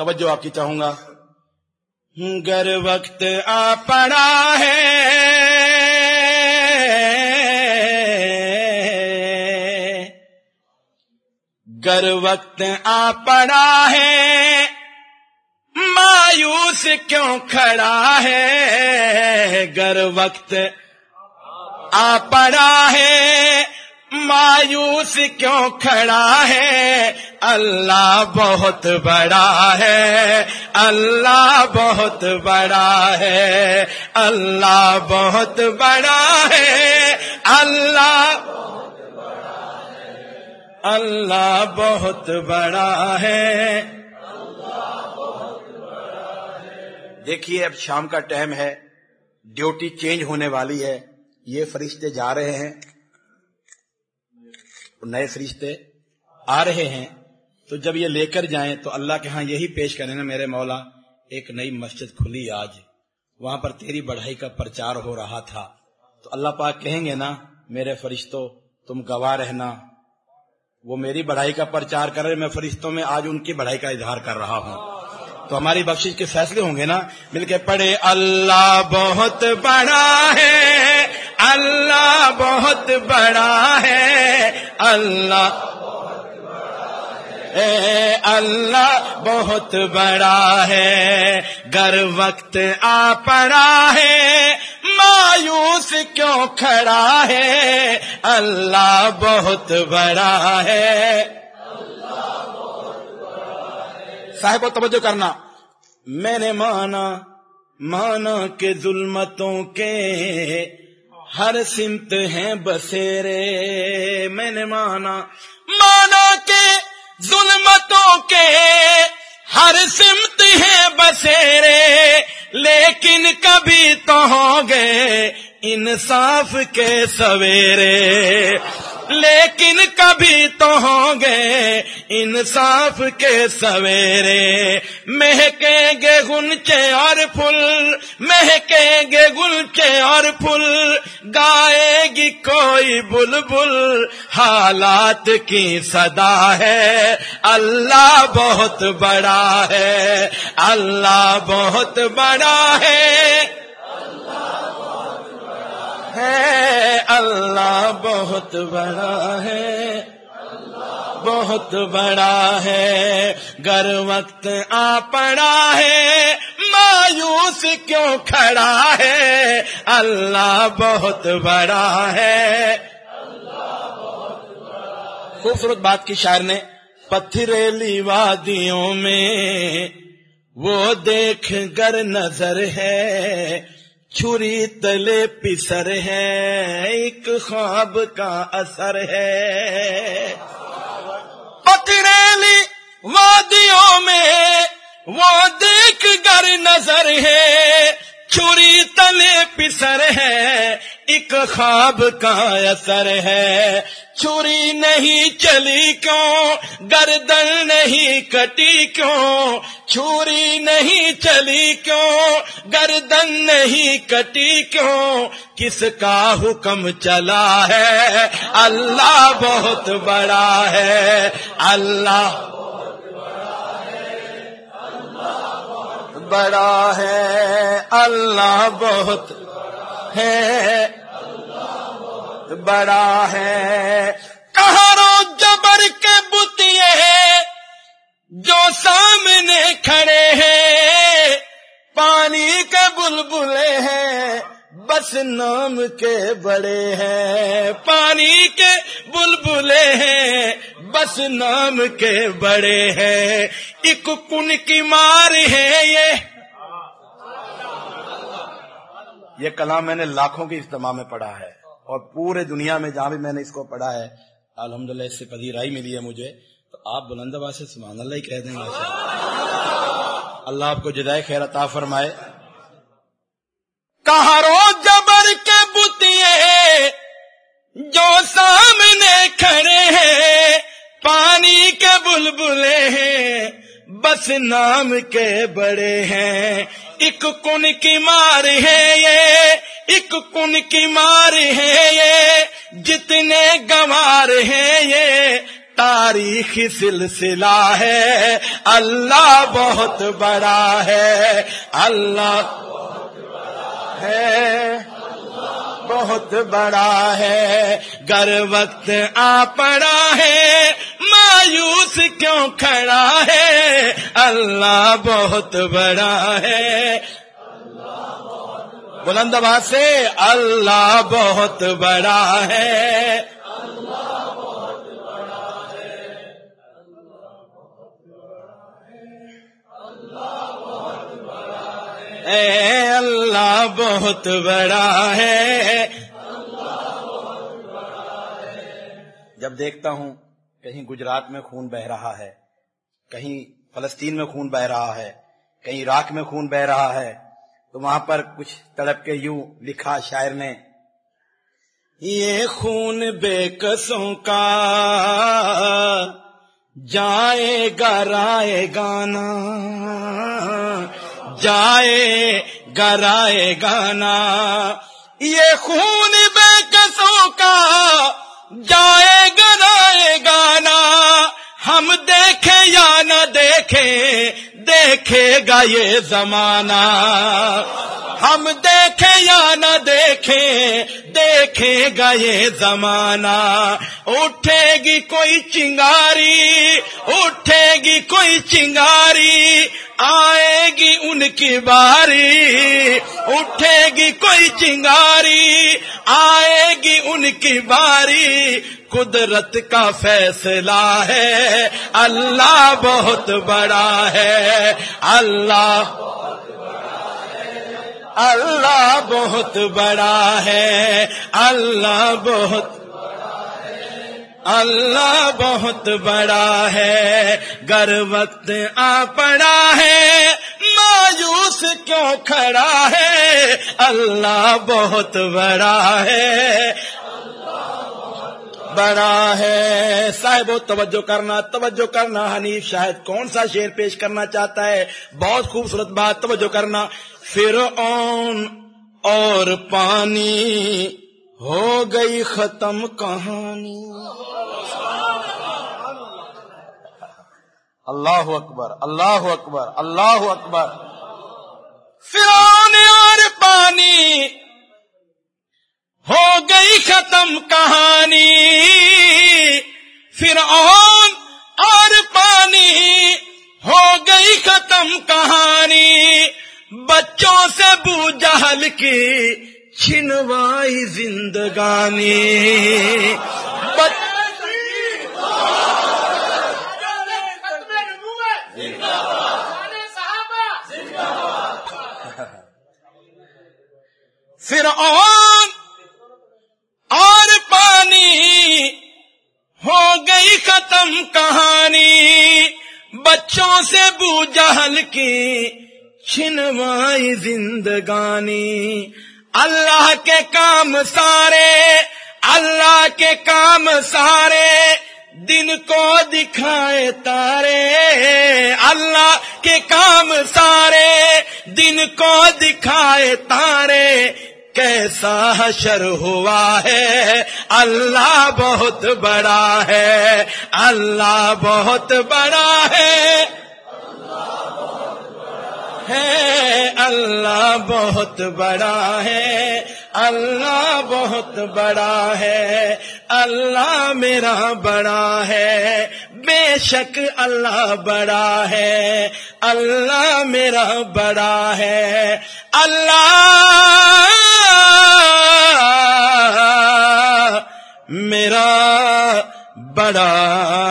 توجہ آپ کی چاہوں گا۔ گر وقت آ پڑا ہے۔ گر وقت آ پڑا ہے۔ مایوس کیوں کھڑا ہے؟ گر وقت آ پڑا ہے۔ مایوس کیوں کھڑا ہے؟ اللہ بہت بڑا ہے، اللہ بہت بڑا ہے، اللہ بہت بڑا ہے، اللہ اللہ بہت بڑا ہے۔ دیکھیے، اب شام کا ٹائم ہے، ڈیوٹی چینج ہونے والی ہے، یہ فرشتے جا رہے ہیں۔ نئے فرشتے آ رہے ہیں، تو جب یہ لے کر جائیں تو اللہ کے ہاں یہی پیش کریں نا میرے مولا، ایک نئی مسجد کھلی آج، وہاں پر تیری بڑھائی کا پرچار ہو رہا تھا۔ تو اللہ پاک کہیں گے نا، میرے فرشتوں تم گواہ رہنا۔ وہ میری بڑھائی کا پرچار کر رہے، میں فرشتوں میں آج ان کی بڑھائی کا اظہار کر رہا ہوں۔ تو ہماری بخشش کے فیصلے ہوں گے نا۔ مل کے پڑھے، اللہ بہت بڑا ہے، اللہ بہت بڑا ہے۔ اللہ۔ اے اللہ، بہت بڑا ہے۔ گر وقت آ پڑا ہے۔ مایوس کیوں کھڑا ہے؟ اللہ بہت بڑا ہے۔ صاحب، توجہ کرنا۔ میں نے مانا مانا کے ظلمتوں کے ہر سمت ہیں بسیرے، میں نے مانا مانا کے ظلمتوں کے ہر سمت ہیں بسیرے، لیکن کبھی تو ہوں گے انصاف کے سویرے۔ لیکن کبھی تو ہوں گے انصاف کے سویرے۔ مہکیں گے گنچے اور پھول، مہکیں گے گلچے اور پھول۔ گائے گی کوئی بلبل، حالات کی صدا ہے۔ اللہ بہت بڑا ہے، اللہ بہت بڑا ہے۔ ہے۔ اللہ بہت بڑا ہے۔ بہت بڑا ہے۔ گر وقت آ پڑا ہے۔ مایوس کیوں کھڑا ہے؟ اللہ بہت بڑا ہے۔ خوبصورت بات کی شاعر نے پتھریلی وادیوں میں۔ وہ دیکھ گر نظر ہے۔ چھری تلے پسر ہے، ایک خواب کا اثر ہے۔ پتریلی وادیوں میں وہ دیکھ گر نظر ہے۔ چھری تلے پسر ہے، ایک خواب کا اثر ہے۔ چھری نہیں چلی کیوں؟ گردن نہیں کٹی کیوں؟ چھری نہیں چلی کیوں؟ گردن نہیں کٹی کیوں؟ کس کا حکم چلا ہے؟ اللہ بہت بڑا ہے۔ اللہ بڑا ہے۔ اللہ بہت ہے۔ بڑا ہے۔ کہارو جبر کے بتیے جو سامنے کھڑے ہیں۔ پانی کے بلبلے ہیں، بس نام کے بڑے ہیں۔ پانی کے بلبلے ہیں، بس نام کے بڑے ہیں۔ ایک کن کی مار ہے یہ۔ یہ کلام میں نے لاکھوں کی اجتماع میں پڑھا ہے۔ اور پورے دنیا میں جہاں بھی میں نے اس کو پڑھا ہے، الحمدللہ اس سے پذیرائی ملی ہے مجھے۔ تو آپ بلند آباد سے سبحان اللہ ہی کہہ دیں گے۔ اللہ آپ کو جدائے خیر عطا فرمائے۔ کہارو جبر کے بتیے جو سامنے کھڑے ہیں، پانی کے بلبلے ہیں، بس نام کے بڑے ہیں۔ ایک کن کی مار ہے یہ ایک کن کی مار ہے یہ، جتنے گوار ہیں یہ۔ تاریخ سلسلہ ہے، اللہ بہت بڑا ہے۔ اللہ ہے بہت بڑا ہے۔ گر وقت آ پڑا ہے، مایوس کیوں کھڑا ہے؟ اللہ بہت بڑا ہے۔ بلند آباد سے، اللہ بہت بڑا ہے۔ اے اللہ بہت بڑا ہے۔ جب دیکھتا ہوں کہیں گجرات میں خون بہ رہا ہے، کہیں فلسطین میں خون بہ رہا ہے، کہیں عراق میں خون بہ رہا ہے تو وہاں پر کچھ تڑپ کے یوں لکھا شاعر نے، یہ خون بے کسوں کا، جائے گا رائے گانا، جائے گرائے گانا، یہ خون بے کسوں کا، جائے گرائے گانا، ہم دیکھے یا نہ دیکھے دیکھے گا یہ زمانہ ہم دیکھے یا نہ دیکھے دیکھے گا یہ زمانہ۔ اٹھے گی کوئی چنگاری، اٹھے گی کوئی چنگاری، آئے گی ان کی باری۔ اٹھے گی کوئی چنگاری، آئے گی ان کی باری۔ قدرت کا فیصلہ ہے، اللہ بہت بڑا ہے۔ اللہ اللہ بہت بڑا ہے۔ اللہ بہت اللہ بہت بڑا ہے۔ گر وقت آ پڑا ہے۔ مایوس کیوں کھڑا ہے؟ اللہ بہت بڑا ہے۔ بڑا ہے۔ صاحب، توجہ کرنا توجہ کرنا۔ حنیف شاہد کون سا شعر پیش کرنا چاہتا ہے؟ بہت خوبصورت بات، توجہ کرنا۔ فرعون اور پانی، ہو گئی ختم کہانی۔ اللہ اکبر اللہ اکبر اللہ اکبر۔ فرعون اور پانی، ہو گئی ختم کہانی۔ فرعون اور پانی ہو گئی ختم کہانی۔ بچوں سے بو جہل کی چھنوائی زندگانی۔ فرعون گئی ختم کہانی بچوں سے بو جہل کی چھنوائی زندگانی اللہ کے کام سارے اللہ کے کام سارے دن کو دکھائے تارے اللہ کے کام سارے دن کو دکھائے تارے کیسا حشر ہوا ہے؟ اللہ بہت بڑا ہے، اللہ بہت بڑا ہے۔ ہے، اللہ بہت بڑا ہے، اللہ بہت بڑا ہے۔ اللہ میرا بڑا ہے، بے شک اللہ بڑا ہے۔ اللہ میرا بڑا ہے۔ اللہ بڑا